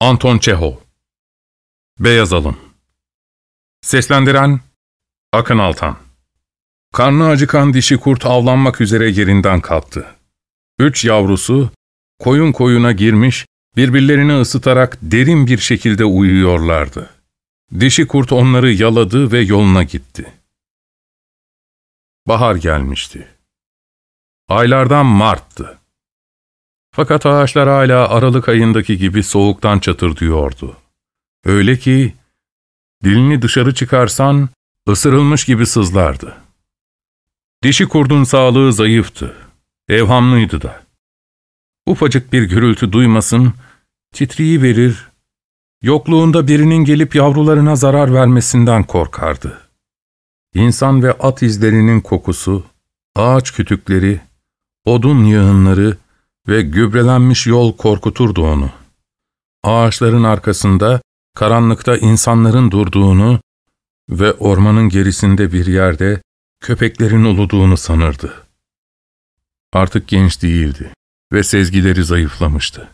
Anton Çehov Beyaz Alın Seslendiren Akın Altan Karnı acıkan dişi kurt avlanmak üzere yerinden kalktı. Üç yavrusu koyun koyuna girmiş, birbirlerini ısıtarak derin bir şekilde uyuyorlardı. Dişi kurt onları yaladı ve yoluna gitti. Bahar gelmişti. Aylardan Mart'tı. Fakat ağaçlar hala Aralık ayındaki gibi soğuktan çatırdıyordu. Öyle ki dilini dışarı çıkarsan ısırılmış gibi sızlardı. Dişi kurdun sağlığı zayıftı, evhamlıydı da. Ufacık bir gürültü duymasın, titriyi verir, yokluğunda birinin gelip yavrularına zarar vermesinden korkardı. İnsan ve at izlerinin kokusu, ağaç kütükleri, odun yığınları ve gübrelenmiş yol korkuturdu onu. Ağaçların arkasında, karanlıkta insanların durduğunu ve ormanın gerisinde bir yerde köpeklerin uluduğunu sanırdı. Artık genç değildi ve sezgileri zayıflamıştı.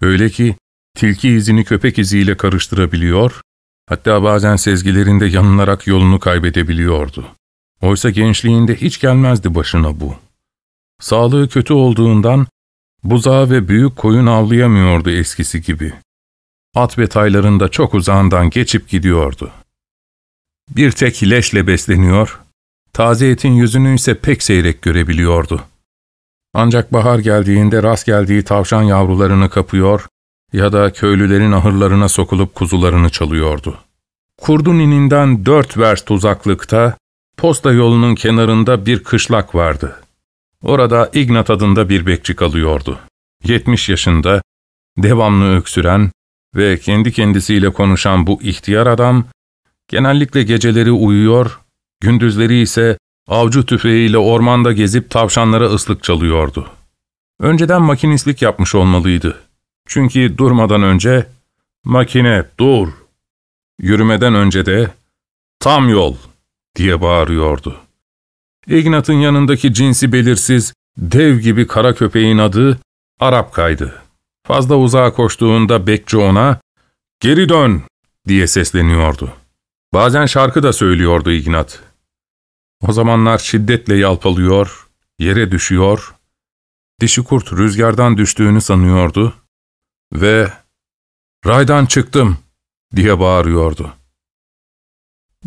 Öyle ki tilki izini köpek iziyle karıştırabiliyor, hatta bazen sezgilerinde yanılarak yolunu kaybedebiliyordu. Oysa gençliğinde hiç gelmezdi başına bu. Sağlığı kötü olduğundan buzağı ve büyük koyun avlayamıyordu eskisi gibi. At ve taylarında çok uzağından geçip gidiyordu. Bir tek leşle besleniyor, taze etin yüzünü ise pek seyrek görebiliyordu. Ancak bahar geldiğinde rast geldiği tavşan yavrularını kapıyor ya da köylülerin ahırlarına sokulup kuzularını çalıyordu. Kurdun ininden dört verst uzaklıkta, posta yolunun kenarında bir kışlak vardı. Orada Ignat adında bir bekçi kalıyordu. Yetmiş yaşında, devamlı öksüren ve kendi kendisiyle konuşan bu ihtiyar adam, genellikle geceleri uyuyor, gündüzleri ise avcı tüfeğiyle ormanda gezip tavşanlara ıslık çalıyordu. Önceden makinistlik yapmış olmalıydı. Çünkü durmadan önce, ''Makine, dur!'' Yürümeden önce de, ''Tam yol!'' diye bağırıyordu. Ignat'ın yanındaki cinsi belirsiz, dev gibi kara köpeğin adı Arapkaydı. Fazla uzağa koştuğunda bekçi ona, ''Geri dön!'' diye sesleniyordu. Bazen şarkı da söylüyordu Ignat. O zamanlar şiddetle yalpalıyor, yere düşüyor, dişi kurt rüzgardan düştüğünü sanıyordu ve ''Raydan çıktım!'' diye bağırıyordu.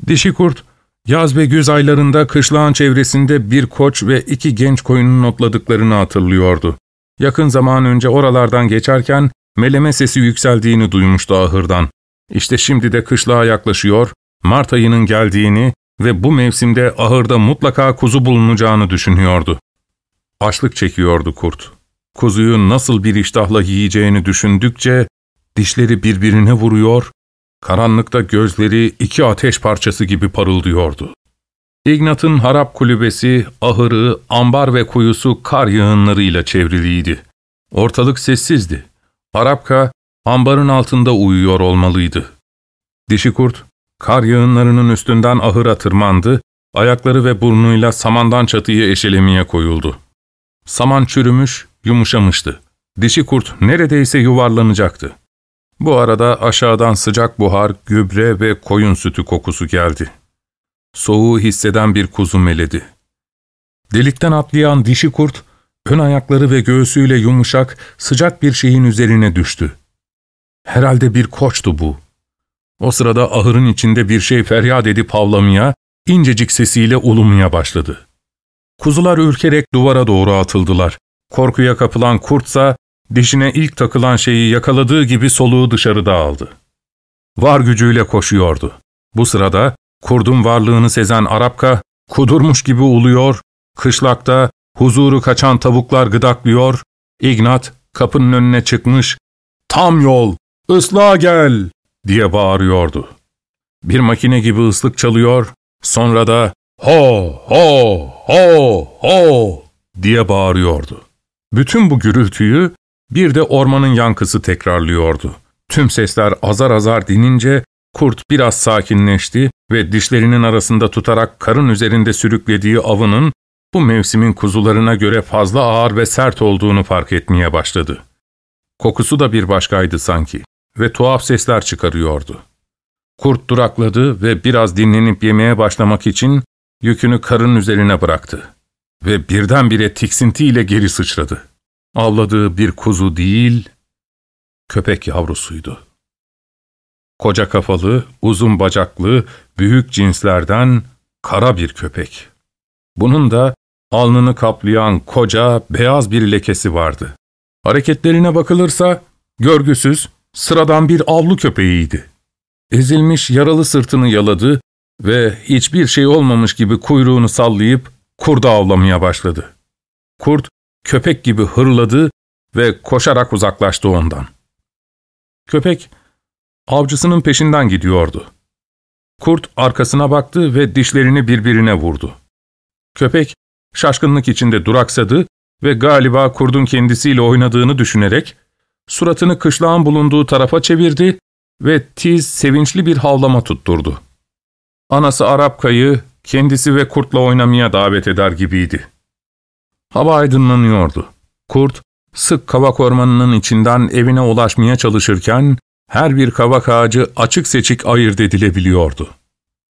Dişi kurt, Yaz ve güz aylarında kışlağın çevresinde bir koç ve iki genç koyunun otladıklarını hatırlıyordu. Yakın zaman önce oralardan geçerken meleme sesi yükseldiğini duymuştu ahırdan. İşte şimdi de kışlağa yaklaşıyor, Mart ayının geldiğini ve bu mevsimde ahırda mutlaka kuzu bulunacağını düşünüyordu. Açlık çekiyordu kurt. Kuzuyu nasıl bir iştahla yiyeceğini düşündükçe dişleri birbirine vuruyor, Karanlıkta gözleri iki ateş parçası gibi parıldıyordu. Ignat'ın harap kulübesi, ahırı, ambar ve kuyusu kar yığınlarıyla çevriliydi. Ortalık sessizdi. Arapka, ambarın altında uyuyor olmalıydı. Dişi kurt, kar yığınlarının üstünden ahıra tırmandı, ayakları ve burnuyla samandan çatıyı eşelemeye koyuldu. Saman çürümüş, yumuşamıştı. Dişi kurt neredeyse yuvarlanacaktı. Bu arada aşağıdan sıcak buhar, gübre ve koyun sütü kokusu geldi. Soğuğu hisseden bir kuzu meledi. Delikten atlayan dişi kurt, ön ayakları ve göğsüyle yumuşak, sıcak bir şeyin üzerine düştü. Herhalde bir koçtu bu. O sırada ahırın içinde bir şey feryat edip havlamaya, incecik sesiyle ulumaya başladı. Kuzular ürkerek duvara doğru atıldılar. Korkuya kapılan kurtsa Dişine ilk takılan şeyi yakaladığı gibi soluğu dışarıda aldı. Var gücüyle koşuyordu. Bu sırada kurdun varlığını sezen Arapka kudurmuş gibi uluyor, kışlakta huzuru kaçan tavuklar gıdaklıyor, Ignat kapının önüne çıkmış, ''Tam yol, ıslığa gel!'' diye bağırıyordu. Bir makine gibi ıslık çalıyor, sonra da ''Ho, ho, ho, ho!'' diye bağırıyordu. Bütün bu gürültüyü bir de ormanın yankısı tekrarlıyordu. Tüm sesler azar azar dinince kurt biraz sakinleşti ve dişlerinin arasında tutarak karın üzerinde sürüklediği avının bu mevsimin kuzularına göre fazla ağır ve sert olduğunu fark etmeye başladı. Kokusu da bir başkaydı sanki. ve tuhaf sesler çıkarıyordu. Kurt durakladı ve biraz dinlenip yemeye başlamak için yükünü karın üzerine bıraktı. Ve birdenbire tiksintiyle geri sıçradı. Avladığı bir kuzu değil, köpek yavrusuydu. Koca kafalı, uzun bacaklı, büyük cinslerden kara bir köpek. Bunun da alnını kaplayan koca, beyaz bir lekesi vardı. Hareketlerine bakılırsa görgüsüz, sıradan bir avlu köpeğiydi. Ezilmiş yaralı sırtını yaladı ve hiçbir şey olmamış gibi kuyruğunu sallayıp kurda avlamaya başladı. Kurt köpek gibi hırladı ve koşarak uzaklaştı ondan. Köpek avcısının peşinden gidiyordu. Kurt arkasına baktı ve dişlerini birbirine vurdu. Köpek şaşkınlık içinde duraksadı ve galiba kurdun kendisiyle oynadığını düşünerek suratını kışlağın bulunduğu tarafa çevirdi ve tiz, sevinçli bir havlama tutturdu. Anası Arapka'yı kendisi ve kurtla oynamaya davet eder gibiydi. Hava aydınlanıyordu. Kurt, sık kavak ormanının içinden evine ulaşmaya çalışırken, her bir kavak ağacı açık seçik ayırt edilebiliyordu.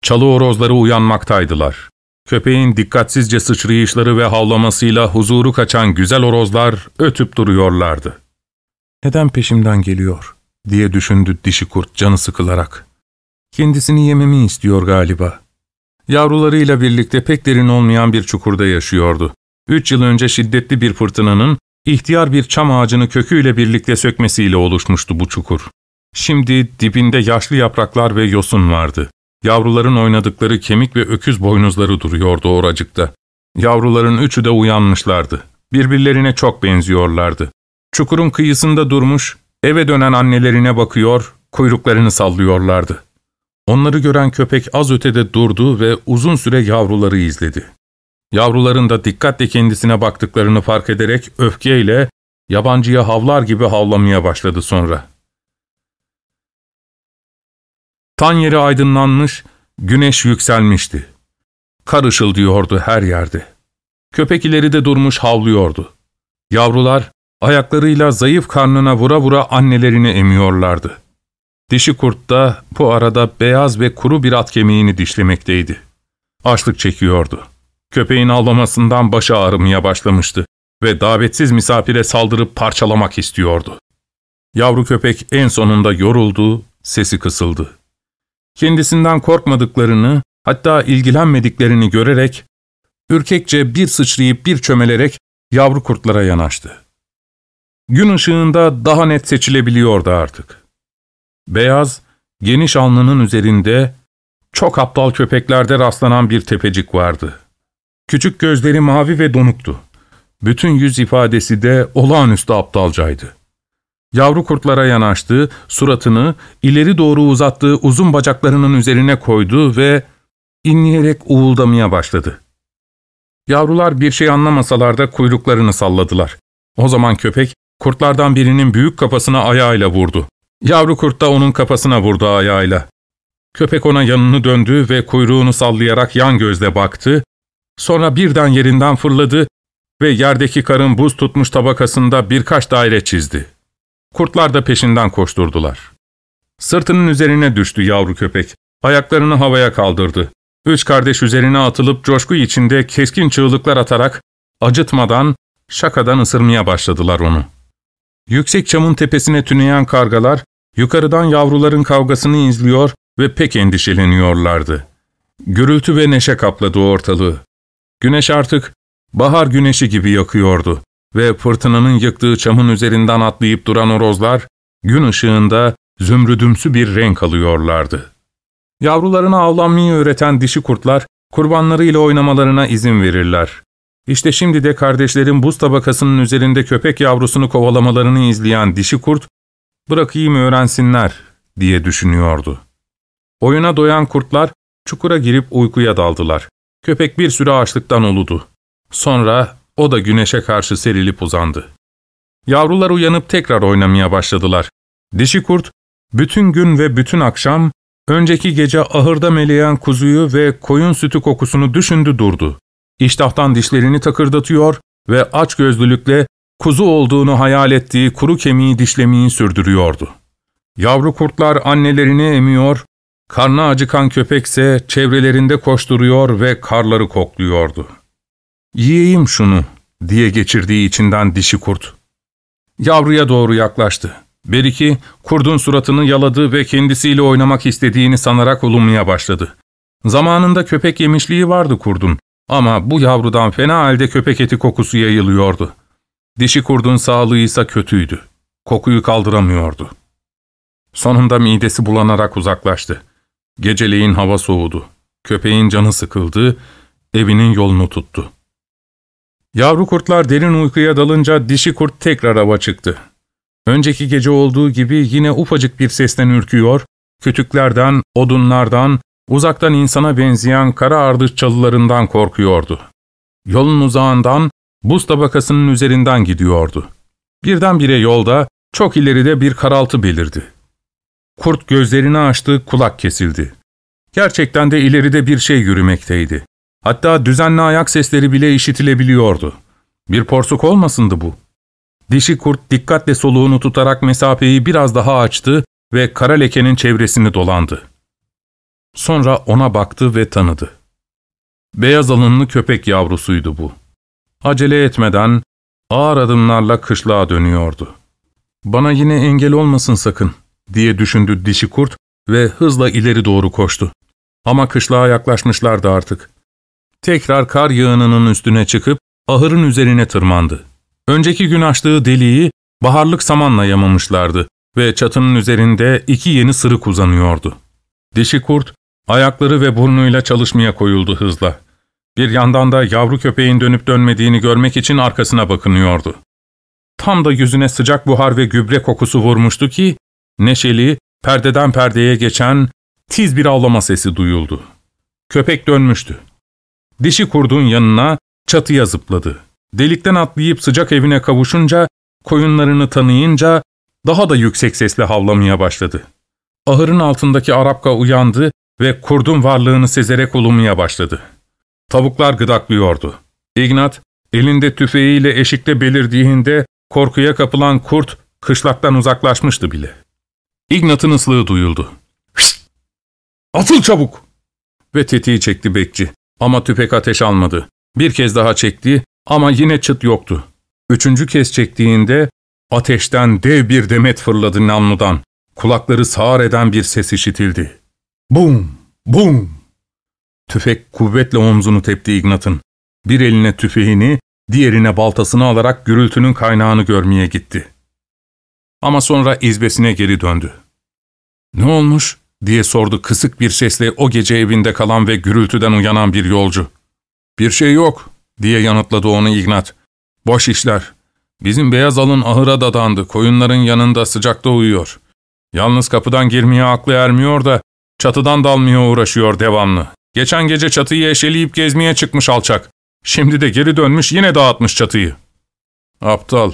Çalı horozları uyanmaktaydılar. Köpeğin dikkatsizce sıçrayışları ve havlamasıyla huzuru kaçan güzel horozlar ötüp duruyorlardı. ''Neden peşimden geliyor?'' diye düşündü dişi kurt canı sıkılarak. ''Kendisini yememi istiyor galiba.'' Yavrularıyla birlikte pek derin olmayan bir çukurda yaşıyordu. Üç yıl önce şiddetli bir fırtınanın ihtiyar bir çam ağacını köküyle birlikte sökmesiyle oluşmuştu bu çukur. Şimdi dibinde yaşlı yapraklar ve yosun vardı. Yavruların oynadıkları kemik ve öküz boynuzları duruyordu oracıkta. Yavruların üçü de uyanmışlardı. Birbirlerine çok benziyorlardı. Çukurun kıyısında durmuş, eve dönen annelerine bakıyor, kuyruklarını sallıyorlardı. Onları gören köpek az ötede durdu ve uzun süre yavruları izledi. Yavruların da dikkatle kendisine baktıklarını fark ederek öfkeyle yabancıya havlar gibi havlamaya başladı sonra. Tan yeri aydınlanmış, güneş yükselmişti. Kar ışıldıyordu her yerde. Köpek ileride durmuş havlıyordu. Yavrular ayaklarıyla zayıf karnına vura vura annelerini emiyorlardı. Dişi kurt da bu arada beyaz ve kuru bir at kemiğini dişlemekteydi. Açlık çekiyordu. Köpeğin ağlamasından başı ağrımaya başlamıştı ve davetsiz misafire saldırıp parçalamak istiyordu. Yavru köpek en sonunda yoruldu, sesi kısıldı. Kendisinden korkmadıklarını, hatta ilgilenmediklerini görerek, ürkekçe bir sıçrayıp bir çömelerek yavru kurtlara yanaştı. Gün ışığında daha net seçilebiliyordu artık. Beyaz, geniş alnının üzerinde çok aptal köpeklerde rastlanan bir tepecik vardı. Küçük gözleri mavi ve donuktu. Bütün yüz ifadesi de olağanüstü aptalcaydı. Yavru kurtlara yanaştı, suratını ileri doğru uzattığı uzun bacaklarının üzerine koydu ve inleyerek uğuldamaya başladı. Yavrular bir şey anlamasalar da kuyruklarını salladılar. O zaman köpek, kurtlardan birinin büyük kafasına ayağıyla vurdu. Yavru kurt da onun kafasına vurdu ayağıyla. Köpek ona yanını döndü ve kuyruğunu sallayarak yan gözle baktı, sonra birden yerinden fırladı ve yerdeki karın buz tutmuş tabakasında birkaç daire çizdi. Kurtlar da peşinden koşturdular. Sırtının üzerine düştü yavru köpek. Ayaklarını havaya kaldırdı. Üç kardeş üzerine atılıp coşku içinde keskin çığlıklar atarak acıtmadan, şakadan ısırmaya başladılar onu. Yüksek çamın tepesine tüneyen kargalar, yukarıdan yavruların kavgasını izliyor ve pek endişeleniyorlardı. Gürültü ve neşe kapladı ortalığı. Güneş artık bahar güneşi gibi yakıyordu ve fırtınanın yıktığı çamın üzerinden atlayıp duran orozlar, gün ışığında zümrüdümsü bir renk alıyorlardı. Yavrularına avlanmayı öğreten dişi kurtlar, kurbanlarıyla oynamalarına izin verirler. İşte şimdi de kardeşlerin buz tabakasının üzerinde köpek yavrusunu kovalamalarını izleyen dişi kurt, bırakayım öğrensinler diye düşünüyordu. Oyuna doyan kurtlar çukura girip uykuya daldılar. Köpek bir süre açlıktan uludu. Sonra o da güneşe karşı serilip uzandı. Yavrular uyanıp tekrar oynamaya başladılar. Dişi kurt, bütün gün ve bütün akşam, önceki gece ahırda meleyen kuzuyu ve koyun sütü kokusunu düşündü durdu. İştahtan dişlerini takırdatıyor ve aç gözlülükle kuzu olduğunu hayal ettiği kuru kemiği dişlemeyi sürdürüyordu. Yavru kurtlar annelerini emiyor, karnı acıkan köpekse çevrelerinde koşturuyor ve karları kokluyordu. ''Yiyeyim şunu.'' diye geçirdiği içinden dişi kurt. Yavruya doğru yaklaştı. Beriki, kurdun suratını yaladı ve kendisiyle oynamak istediğini sanarak ulumaya başladı. Zamanında köpek yemişliği vardı kurdun ama bu yavrudan fena halde köpek eti kokusu yayılıyordu. Dişi kurdun sağlığı ise kötüydü. Kokuyu kaldıramıyordu. Sonunda midesi bulanarak uzaklaştı. Geceleyin hava soğudu. Köpeğin canı sıkıldı, evinin yolunu tuttu. Yavru kurtlar derin uykuya dalınca dişi kurt tekrar ava çıktı. Önceki gece olduğu gibi yine ufacık bir sesten ürküyor, kütüklerden, odunlardan, uzaktan insana benzeyen kara ardıç çalılarından korkuyordu. Yolun uzağından, buz tabakasının üzerinden gidiyordu. Birdenbire yolda, çok ileride bir karaltı belirdi. Kurt gözlerini açtı, kulak kesildi. Gerçekten de ileride bir şey yürümekteydi. Hatta düzenli ayak sesleri bile işitilebiliyordu. Bir porsuk olmasındı bu. Dişi kurt dikkatle soluğunu tutarak mesafeyi biraz daha açtı ve kara lekenin çevresini dolandı. Sonra ona baktı ve tanıdı. Beyaz alınlı köpek yavrusuydu bu. Acele etmeden ağır adımlarla kışlağa dönüyordu. ''Bana yine engel olmasın sakın.'' Diye düşündü dişi kurt ve hızla ileri doğru koştu. Ama kışlağa yaklaşmışlardı artık. Tekrar kar yığınının üstüne çıkıp ahırın üzerine tırmandı. Önceki gün açtığı deliği baharlık samanla yamamışlardı ve çatının üzerinde iki yeni sırık uzanıyordu. Dişi kurt, ayakları ve burnuyla çalışmaya koyuldu hızla. Bir yandan da yavru köpeğin dönüp dönmediğini görmek için arkasına bakınıyordu. Tam da yüzüne sıcak buhar ve gübre kokusu vurmuştu ki, neşeli, perdeden perdeye geçen tiz bir avlama sesi duyuldu. Köpek dönmüştü. Dişi kurdun yanına çatıya zıpladı. Delikten atlayıp sıcak evine kavuşunca, koyunlarını tanıyınca daha da yüksek sesle havlamaya başladı. Ahırın altındaki Arapka uyandı ve kurdun varlığını sezerek ulumaya başladı. Tavuklar gıdaklıyordu. Ignat, elinde tüfeğiyle eşikte belirdiğinde korkuya kapılan kurt kışlaktan uzaklaşmıştı bile. Ignat'ın ıslığı duyuldu. ''Şşt! Atıl çabuk!'' Ve tetiği çekti bekçi. Ama tüfek ateş almadı. Bir kez daha çekti ama yine çıt yoktu. Üçüncü kez çektiğinde ateşten dev bir demet fırladı namludan. Kulakları sağır eden bir ses işitildi. Bum! Bum! Tüfek kuvvetle omzunu tepti Ignat'ın. Bir eline tüfeğini, diğerine baltasını alarak gürültünün kaynağını görmeye gitti. Ama sonra izbesine geri döndü. ''Ne olmuş?'' diye sordu kısık bir sesle o gece evinde kalan ve gürültüden uyanan bir yolcu. ''Bir şey yok.'' diye yanıtladı onu Ignat. ''Boş işler. Bizim beyaz alın ahıra dadandı, koyunların yanında sıcakta uyuyor. Yalnız kapıdan girmeye aklı ermiyor da çatıdan dalmaya uğraşıyor devamlı. Geçen gece çatıyı eşeleyip gezmeye çıkmış alçak. Şimdi de geri dönmüş yine dağıtmış çatıyı. Aptal.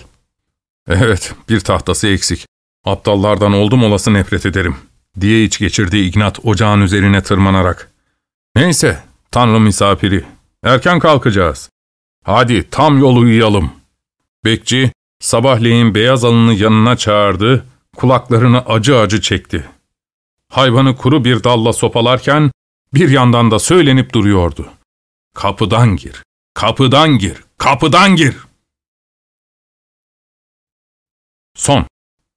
Evet, bir tahtası eksik. Aptallardan oldum olası nefret ederim, diye iç geçirdi Ignat ocağın üzerine tırmanarak. Neyse, Tanrı misafiri. Erken kalkacağız. Hadi tam yol uyuyalım. Bekçi, sabahleyin beyaz alını yanına çağırdı, kulaklarını acı acı çekti. Hayvanı kuru bir dalla sopalarken, bir yandan da söylenip duruyordu. Kapıdan gir, kapıdan gir, kapıdan gir. Son